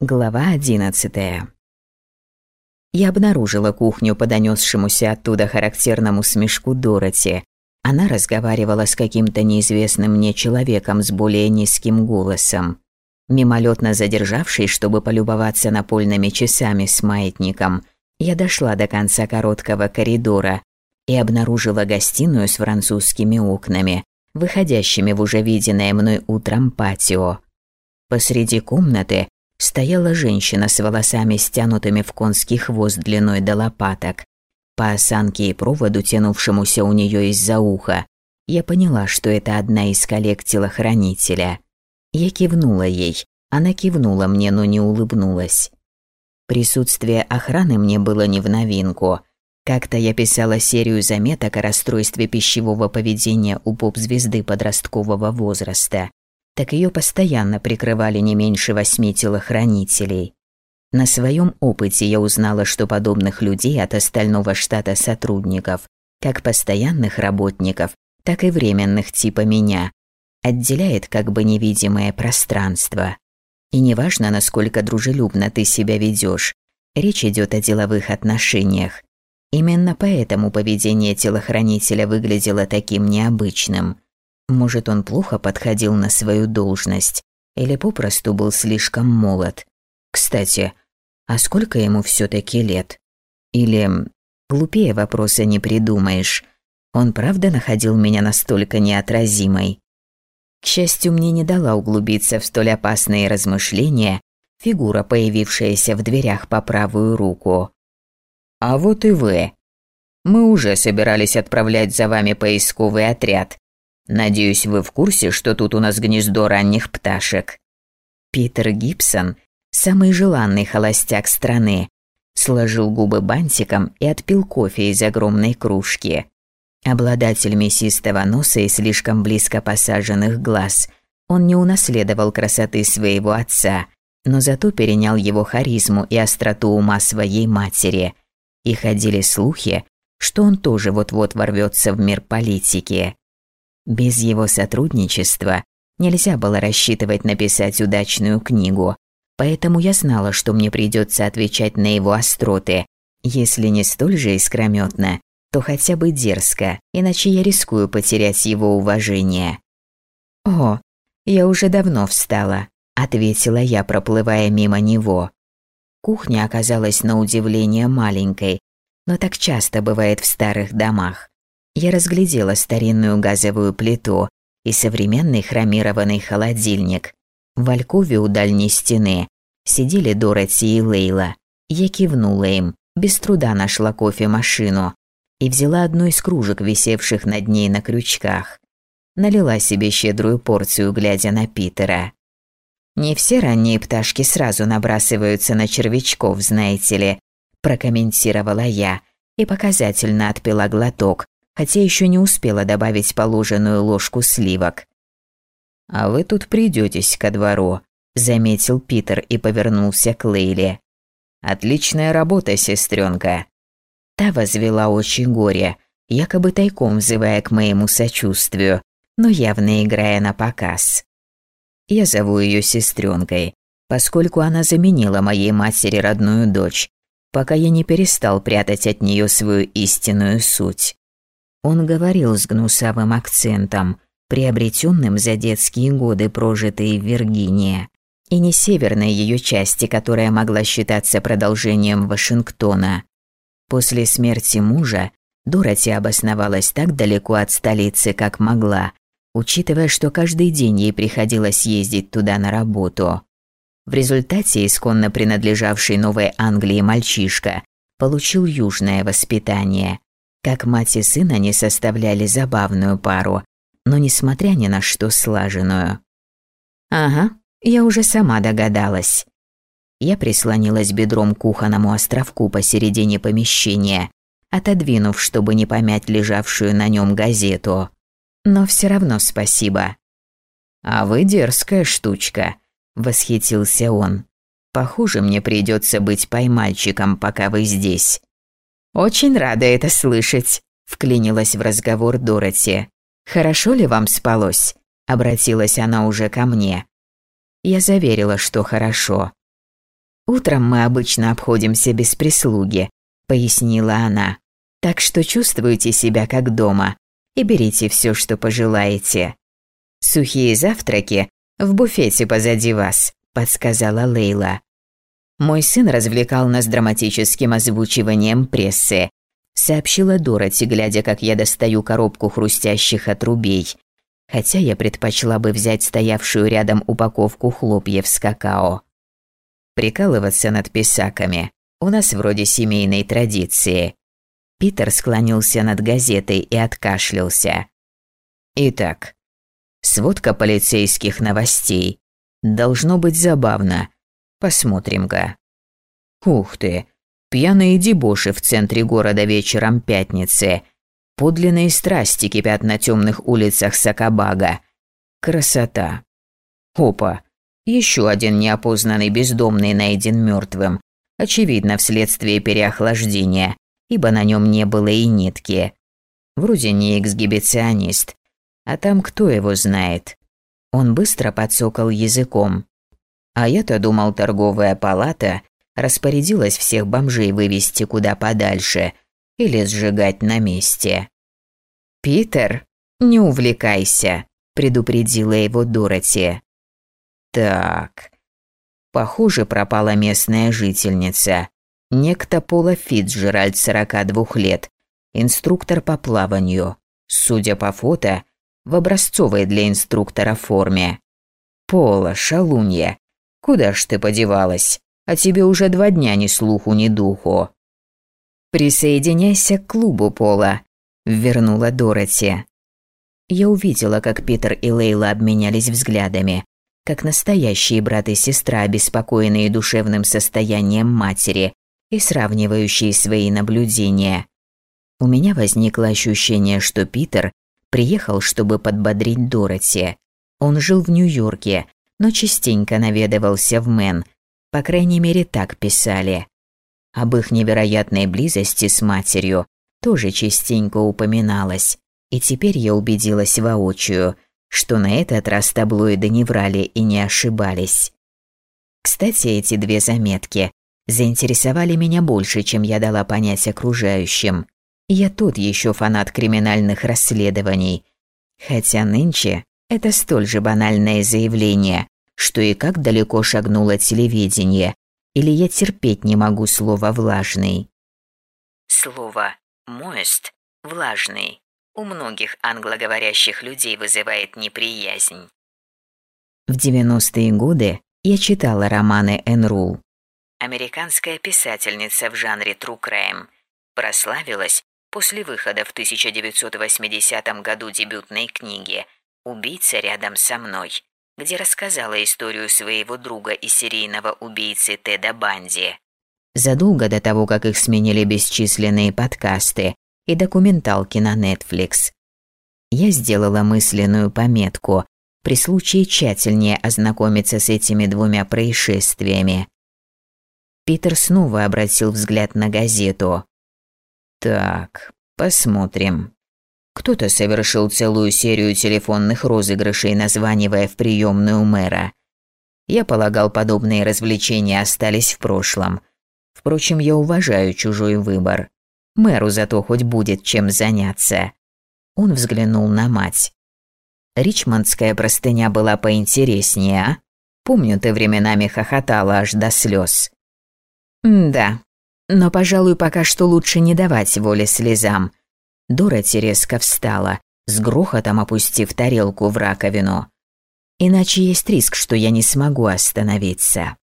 Глава одиннадцатая. Я обнаружила кухню по донесшемуся оттуда характерному смешку Дороти. Она разговаривала с каким-то неизвестным мне человеком с более низким голосом. Мимолетно задержавшись, чтобы полюбоваться напольными часами с маятником, я дошла до конца короткого коридора и обнаружила гостиную с французскими окнами, выходящими в уже виденное мной утром патио. Посреди комнаты стояла женщина с волосами, стянутыми в конский хвост длиной до лопаток. По осанке и проводу, тянувшемуся у нее из-за уха, я поняла, что это одна из коллег телохранителя. Я кивнула ей, она кивнула мне, но не улыбнулась. Присутствие охраны мне было не в новинку. Как-то я писала серию заметок о расстройстве пищевого поведения у поп-звезды подросткового возраста так ее постоянно прикрывали не меньше восьми телохранителей. На своем опыте я узнала, что подобных людей от остального штата сотрудников, как постоянных работников, так и временных типа меня, отделяет как бы невидимое пространство. И неважно, насколько дружелюбно ты себя ведешь, речь идет о деловых отношениях. Именно поэтому поведение телохранителя выглядело таким необычным. Может, он плохо подходил на свою должность или попросту был слишком молод. Кстати, а сколько ему все таки лет? Или глупее вопроса не придумаешь. Он правда находил меня настолько неотразимой? К счастью, мне не дала углубиться в столь опасные размышления фигура, появившаяся в дверях по правую руку. «А вот и вы. Мы уже собирались отправлять за вами поисковый отряд, Надеюсь, вы в курсе, что тут у нас гнездо ранних пташек. Питер Гибсон, самый желанный холостяк страны, сложил губы бантиком и отпил кофе из огромной кружки. Обладатель мясистого носа и слишком близко посаженных глаз, он не унаследовал красоты своего отца, но зато перенял его харизму и остроту ума своей матери. И ходили слухи, что он тоже вот-вот ворвется в мир политики. Без его сотрудничества нельзя было рассчитывать написать удачную книгу, поэтому я знала, что мне придется отвечать на его остроты, если не столь же искрометно, то хотя бы дерзко, иначе я рискую потерять его уважение. «О, я уже давно встала», – ответила я, проплывая мимо него. Кухня оказалась на удивление маленькой, но так часто бывает в старых домах я разглядела старинную газовую плиту и современный хромированный холодильник. В алькове у дальней стены сидели Дороти и Лейла. Я кивнула им, без труда нашла кофемашину и взяла одну из кружек, висевших над ней на крючках. Налила себе щедрую порцию, глядя на Питера. «Не все ранние пташки сразу набрасываются на червячков, знаете ли», прокомментировала я и показательно отпила глоток, хотя еще не успела добавить положенную ложку сливок. «А вы тут придетесь ко двору», – заметил Питер и повернулся к Лейле. «Отличная работа, сестренка». Та возвела очень горе, якобы тайком взывая к моему сочувствию, но явно играя на показ. Я зову ее сестренкой, поскольку она заменила моей матери родную дочь, пока я не перестал прятать от нее свою истинную суть. Он говорил с гнусавым акцентом, приобретенным за детские годы, прожитые в Виргинии, и не северной ее части, которая могла считаться продолжением Вашингтона. После смерти мужа Дороти обосновалась так далеко от столицы, как могла, учитывая, что каждый день ей приходилось ездить туда на работу. В результате исконно принадлежавший Новой Англии мальчишка получил южное воспитание, как мать и сын они составляли забавную пару, но несмотря ни на что слаженную. «Ага, я уже сама догадалась». Я прислонилась бедром к кухонному островку посередине помещения, отодвинув, чтобы не помять лежавшую на нем газету. Но все равно спасибо. «А вы дерзкая штучка», – восхитился он. «Похоже, мне придется быть поймальчиком, пока вы здесь». «Очень рада это слышать», – вклинилась в разговор Дороти. «Хорошо ли вам спалось?» – обратилась она уже ко мне. Я заверила, что хорошо. «Утром мы обычно обходимся без прислуги», – пояснила она. «Так что чувствуйте себя как дома и берите все, что пожелаете. Сухие завтраки в буфете позади вас», – подсказала Лейла. Мой сын развлекал нас драматическим озвучиванием прессы. Сообщила Дороти, глядя, как я достаю коробку хрустящих отрубей. Хотя я предпочла бы взять стоявшую рядом упаковку хлопьев с какао. Прикалываться над писаками у нас вроде семейной традиции. Питер склонился над газетой и откашлялся. Итак, сводка полицейских новостей. Должно быть забавно. Посмотрим-ка. Ух ты, пьяные дебоши в центре города вечером пятницы. Подлинные страсти кипят на темных улицах Сакабага. Красота. Опа, еще один неопознанный бездомный найден мертвым, очевидно вследствие переохлаждения, ибо на нем не было и нитки. Вроде не эксгибиционист, а там кто его знает. Он быстро подсокал языком. А я-то думал, торговая палата распорядилась всех бомжей вывести куда подальше или сжигать на месте. «Питер, не увлекайся», – предупредила его Дороти. Так. Похоже, пропала местная жительница. Некто Пола Фитджеральд, 42 лет, инструктор по плаванию. Судя по фото, в образцовой для инструктора форме. Пола, шалунья, куда ж ты подевалась? А тебе уже два дня ни слуху, ни духу. Присоединяйся к клубу, Пола, вернула Дороти. Я увидела, как Питер и Лейла обменялись взглядами, как настоящие брат и сестра, обеспокоенные душевным состоянием матери и сравнивающие свои наблюдения. У меня возникло ощущение, что Питер приехал, чтобы подбодрить Дороти. Он жил в Нью-Йорке, но частенько наведывался в Мэн, по крайней мере так писали. Об их невероятной близости с матерью тоже частенько упоминалось, и теперь я убедилась воочию – что на этот раз таблоиды не врали и не ошибались. Кстати, эти две заметки заинтересовали меня больше, чем я дала понять окружающим. Я тут еще фанат криминальных расследований. Хотя нынче это столь же банальное заявление, что и как далеко шагнуло телевидение, или я терпеть не могу слово «влажный». Слово «моест» – «влажный» у многих англоговорящих людей вызывает неприязнь. В 90-е годы я читала романы Энн Рул. Американская писательница в жанре true crime прославилась после выхода в 1980 году дебютной книги «Убийца рядом со мной», где рассказала историю своего друга и серийного убийцы Теда Банди. Задолго до того, как их сменили бесчисленные подкасты, и документалки на Netflix. Я сделала мысленную пометку при случае тщательнее ознакомиться с этими двумя происшествиями. Питер снова обратил взгляд на газету. Так, посмотрим. Кто-то совершил целую серию телефонных розыгрышей, названивая в приемную мэра. Я полагал, подобные развлечения остались в прошлом. Впрочем, я уважаю чужой выбор. Мэру зато хоть будет чем заняться. Он взглянул на мать. Ричмондская простыня была поинтереснее, а? Помню, ты временами хохотала аж до слез. Да, но, пожалуй, пока что лучше не давать воли слезам. Дороти резко встала, с грохотом опустив тарелку в раковину. Иначе есть риск, что я не смогу остановиться.